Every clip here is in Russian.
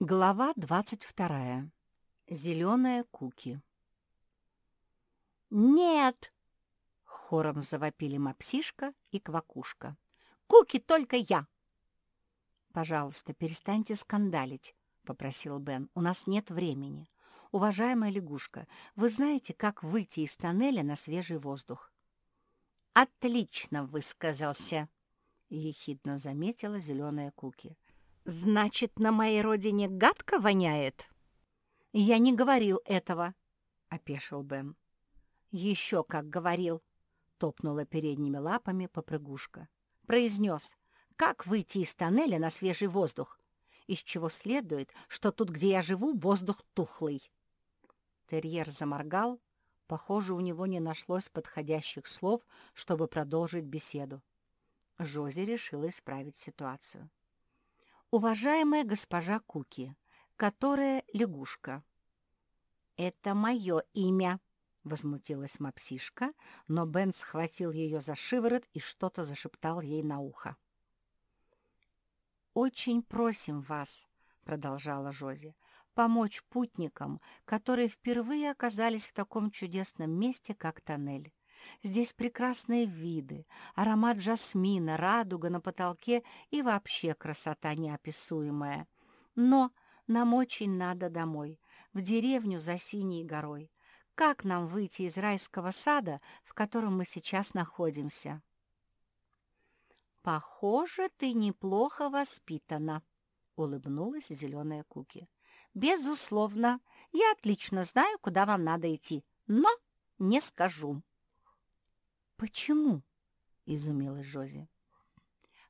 Глава двадцать вторая. Зеленая куки. «Нет!» — хором завопили мапсишка и квакушка. «Куки только я!» «Пожалуйста, перестаньте скандалить», — попросил Бен. «У нас нет времени. Уважаемая лягушка, вы знаете, как выйти из тоннеля на свежий воздух?» «Отлично высказался», — ехидно заметила зеленая Куки. «Значит, на моей родине гадко воняет?» «Я не говорил этого», — опешил Бен. «Еще как говорил», — топнула передними лапами попрыгушка. Произнес, как выйти из тоннеля на свежий воздух, из чего следует, что тут, где я живу, воздух тухлый. Терьер заморгал. Похоже, у него не нашлось подходящих слов, чтобы продолжить беседу. Жози решила исправить ситуацию. «Уважаемая госпожа Куки, которая лягушка». «Это мое имя», — возмутилась мапсишка, но Бен схватил ее за шиворот и что-то зашептал ей на ухо. «Очень просим вас», — продолжала Жози, помочь путникам, которые впервые оказались в таком чудесном месте, как тоннель. Здесь прекрасные виды, аромат жасмина, радуга на потолке и вообще красота неописуемая. Но нам очень надо домой, в деревню за Синей горой. Как нам выйти из райского сада, в котором мы сейчас находимся? «Похоже, ты неплохо воспитана», — улыбнулась зеленая Куки. «Безусловно, я отлично знаю, куда вам надо идти, но не скажу». «Почему?» — изумилась Жози.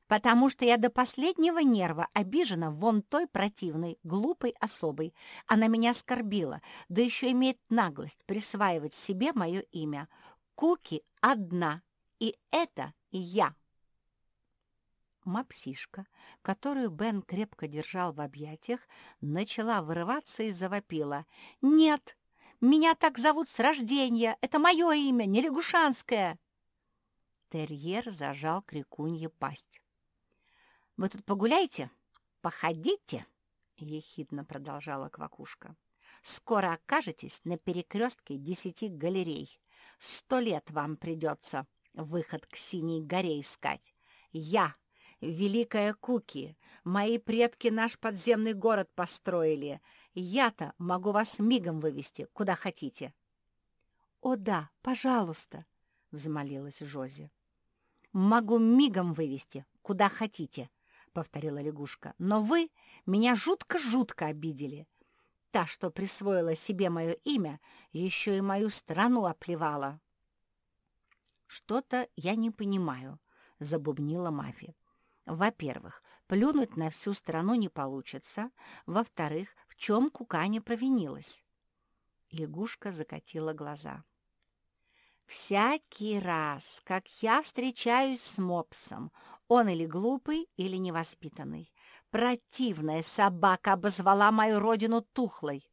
«Потому что я до последнего нерва обижена вон той противной, глупой особой. Она меня оскорбила, да еще имеет наглость присваивать себе мое имя. Куки одна, и это я». Мапсишка, которую Бен крепко держал в объятиях, начала вырываться и завопила. «Нет! Меня так зовут с рождения! Это мое имя, не лягушанское!» Терьер зажал крикунье пасть. «Вы тут погуляйте, походите!» — ехидно продолжала Квакушка. «Скоро окажетесь на перекрестке десяти галерей. Сто лет вам придется выход к Синей горе искать. Я Великая Куки, мои предки наш подземный город построили. Я-то могу вас мигом вывести, куда хотите». «О да, пожалуйста», — взмолилась Жози. «Могу мигом вывести, куда хотите», — повторила лягушка. «Но вы меня жутко-жутко обидели. Та, что присвоила себе мое имя, еще и мою страну оплевала». «Что-то я не понимаю», — забубнила Мафи. Во-первых, плюнуть на всю страну не получится. Во-вторых, в чем Куканя провинилась? Лягушка закатила глаза. «Всякий раз, как я встречаюсь с мопсом, он или глупый, или невоспитанный. Противная собака обозвала мою родину тухлой».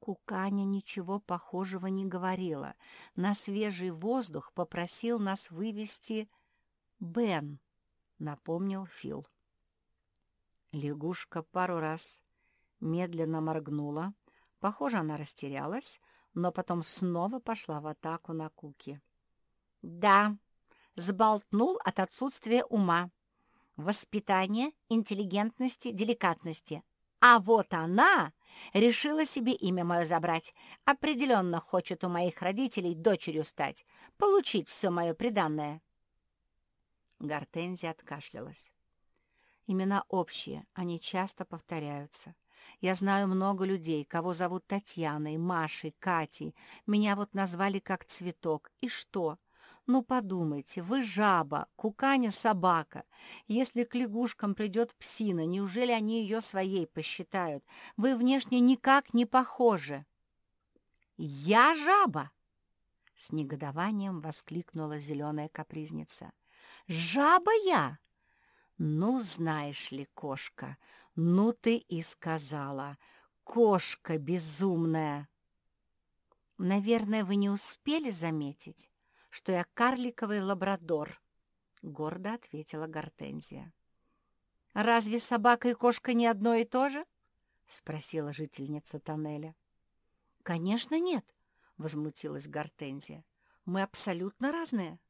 Куканя ничего похожего не говорила. На свежий воздух попросил нас вывести Бен напомнил Фил. Лягушка пару раз медленно моргнула. Похоже, она растерялась, но потом снова пошла в атаку на Куки. «Да, сболтнул от отсутствия ума, воспитания, интеллигентности, деликатности. А вот она решила себе имя мое забрать. Определенно хочет у моих родителей дочерью стать, получить все мое приданное». Гортензия откашлялась. Имена общие, они часто повторяются. Я знаю много людей, кого зовут Татьяной, Машей, Катей. Меня вот назвали как цветок. И что? Ну, подумайте, вы жаба, куканя собака. Если к лягушкам придет псина, неужели они ее своей посчитают? Вы внешне никак не похожи. «Я жаба!» — с негодованием воскликнула зеленая капризница. Жаба я? Ну, знаешь ли, кошка, ну ты и сказала. Кошка безумная. Наверное, вы не успели заметить, что я карликовый лабрадор, — гордо ответила Гортензия. «Разве собака и кошка не одно и то же?» спросила жительница тоннеля. «Конечно нет», — возмутилась Гортензия. «Мы абсолютно разные».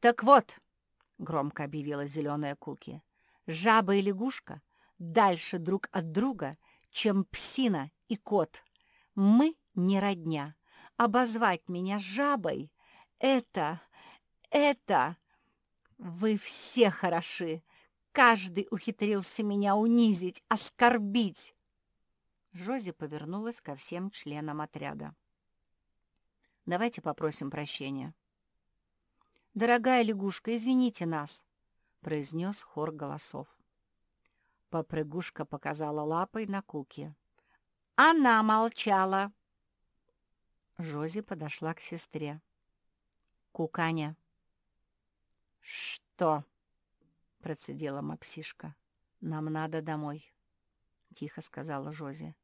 «Так вот», — громко объявила зеленая Куки, «жаба и лягушка дальше друг от друга, чем псина и кот. Мы не родня. Обозвать меня жабой — это... это... Вы все хороши. Каждый ухитрился меня унизить, оскорбить. Жози повернулась ко всем членам отряда. «Давайте попросим прощения». «Дорогая лягушка, извините нас», — произнес хор голосов. Попрыгушка показала лапой на Куки. «Она молчала!» Жози подошла к сестре. «Куканя!» «Что?» — процедила мапсишка. «Нам надо домой», — тихо сказала Жози.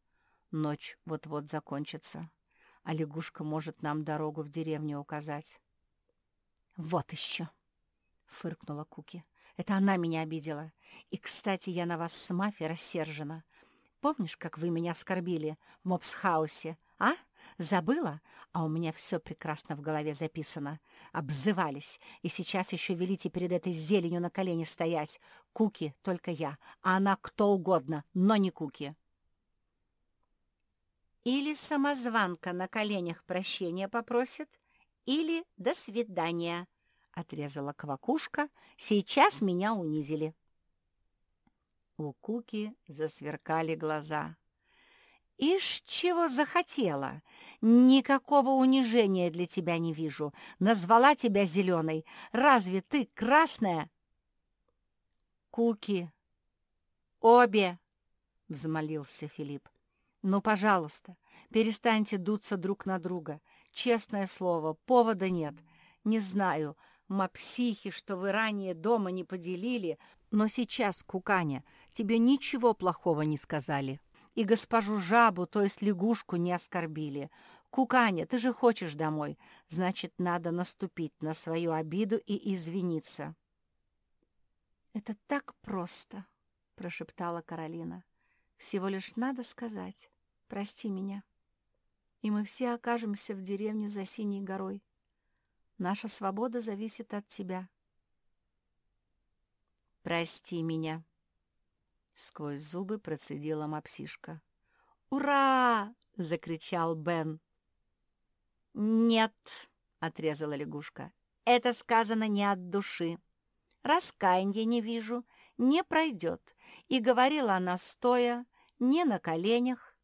Ночь вот-вот закончится, а лягушка может нам дорогу в деревню указать. «Вот еще!» — фыркнула Куки. «Это она меня обидела. И, кстати, я на вас с Мафи рассержена. Помнишь, как вы меня оскорбили в мопсхаусе, а? Забыла? А у меня все прекрасно в голове записано. Обзывались, и сейчас еще велите перед этой зеленью на колени стоять. Куки только я, а она кто угодно, но не Куки». Или самозванка на коленях прощения попросит, или «до свидания», — отрезала квакушка, — «сейчас меня унизили». У Куки засверкали глаза. «Ишь, чего захотела! Никакого унижения для тебя не вижу. Назвала тебя зеленой. Разве ты красная?» «Куки! Обе!» — взмолился Филипп. «Ну, пожалуйста, перестаньте дуться друг на друга. Честное слово, повода нет. Не знаю, мапсихи, что вы ранее дома не поделили, но сейчас, Куканя, тебе ничего плохого не сказали. И госпожу жабу, то есть лягушку, не оскорбили. Куканя, ты же хочешь домой, значит, надо наступить на свою обиду и извиниться». «Это так просто», — прошептала Каролина. Всего лишь надо сказать «Прости меня». И мы все окажемся в деревне за Синей горой. Наша свобода зависит от тебя. «Прости меня», — сквозь зубы процедила мапсишка. «Ура!» — закричал Бен. «Нет», — отрезала лягушка, — «это сказано не от души. Раскаяния не вижу, не пройдет. И говорила она стоя, не на коленях.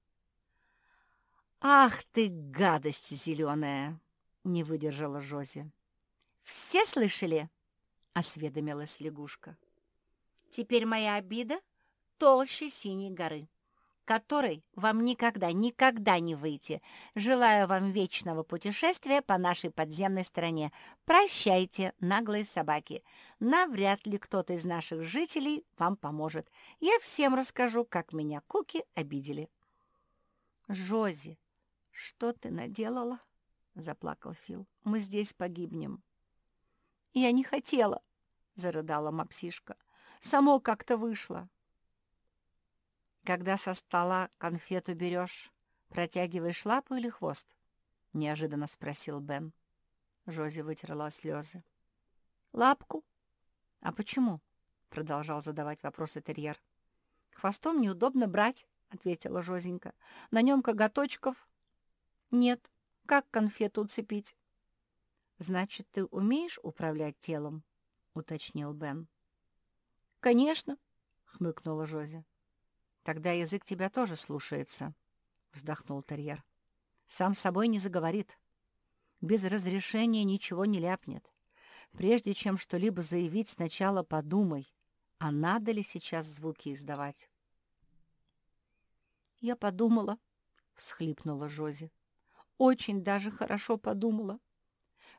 «Ах ты, гадость зеленая!» — не выдержала Жози. «Все слышали?» — осведомилась лягушка. «Теперь моя обида толще синей горы которой вам никогда, никогда не выйти. Желаю вам вечного путешествия по нашей подземной стране. Прощайте, наглые собаки. Навряд ли кто-то из наших жителей вам поможет. Я всем расскажу, как меня куки обидели». «Жози, что ты наделала?» — заплакал Фил. «Мы здесь погибнем». «Я не хотела», — зарыдала мапсишка. «Само как-то вышло». Когда со стола конфету берешь, протягиваешь лапу или хвост? — неожиданно спросил Бен. Жози вытерла слезы. «Лапку? А почему?» — продолжал задавать вопросы терьер. «Хвостом неудобно брать», — ответила Жозенька. «На нем коготочков». «Нет. Как конфету уцепить?» «Значит, ты умеешь управлять телом?» — уточнил Бен. «Конечно», — хмыкнула Жози. «Тогда язык тебя тоже слушается», — вздохнул терьер. «Сам собой не заговорит. Без разрешения ничего не ляпнет. Прежде чем что-либо заявить, сначала подумай, а надо ли сейчас звуки издавать». «Я подумала», — всхлипнула Жози. «Очень даже хорошо подумала.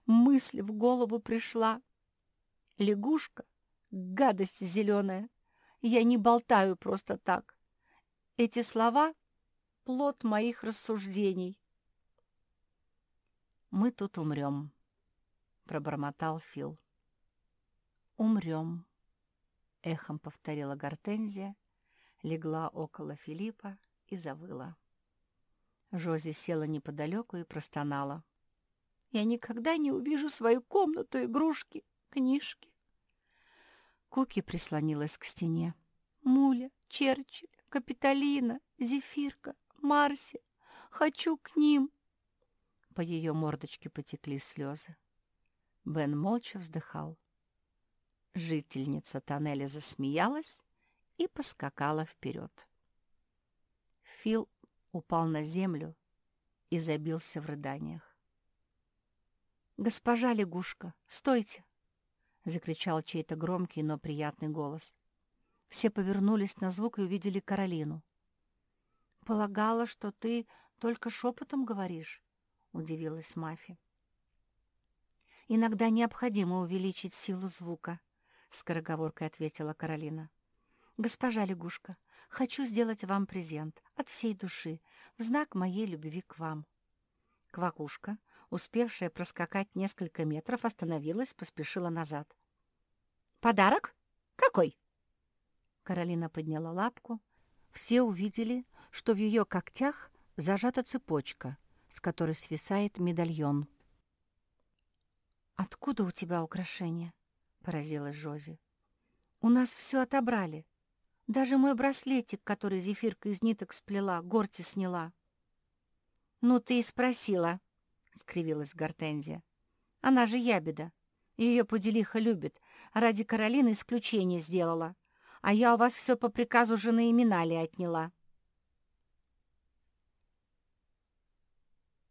Мысль в голову пришла. Лягушка — гадость зеленая. Я не болтаю просто так. Эти слова — плод моих рассуждений. «Мы тут умрем», — пробормотал Фил. «Умрем», — эхом повторила Гортензия, легла около Филиппа и завыла. Жози села неподалеку и простонала. «Я никогда не увижу свою комнату, игрушки, книжки». Куки прислонилась к стене. «Муля, Черчилль, Капитолина, Зефирка, Марси. Хочу к ним!» По ее мордочке потекли слезы. Бен молча вздыхал. Жительница тоннеля засмеялась и поскакала вперед. Фил упал на землю и забился в рыданиях. «Госпожа лягушка, стойте!» — закричал чей-то громкий, но приятный голос. Все повернулись на звук и увидели Каролину. «Полагала, что ты только шепотом говоришь», — удивилась Мафи. «Иногда необходимо увеличить силу звука», — скороговоркой ответила Каролина. «Госпожа лягушка, хочу сделать вам презент от всей души в знак моей любви к вам». Квакушка, успевшая проскакать несколько метров, остановилась, поспешила назад. «Подарок? Какой?» Каролина подняла лапку. Все увидели, что в ее когтях зажата цепочка, с которой свисает медальон. «Откуда у тебя украшения?» — поразилась Жози. «У нас все отобрали. Даже мой браслетик, который зефирка из ниток сплела, горти сняла». «Ну, ты и спросила», — скривилась Гортензия. «Она же ябеда. Ее поделиха любит. Ради Каролины исключение сделала. А я у вас все по приказу жены Именали отняла».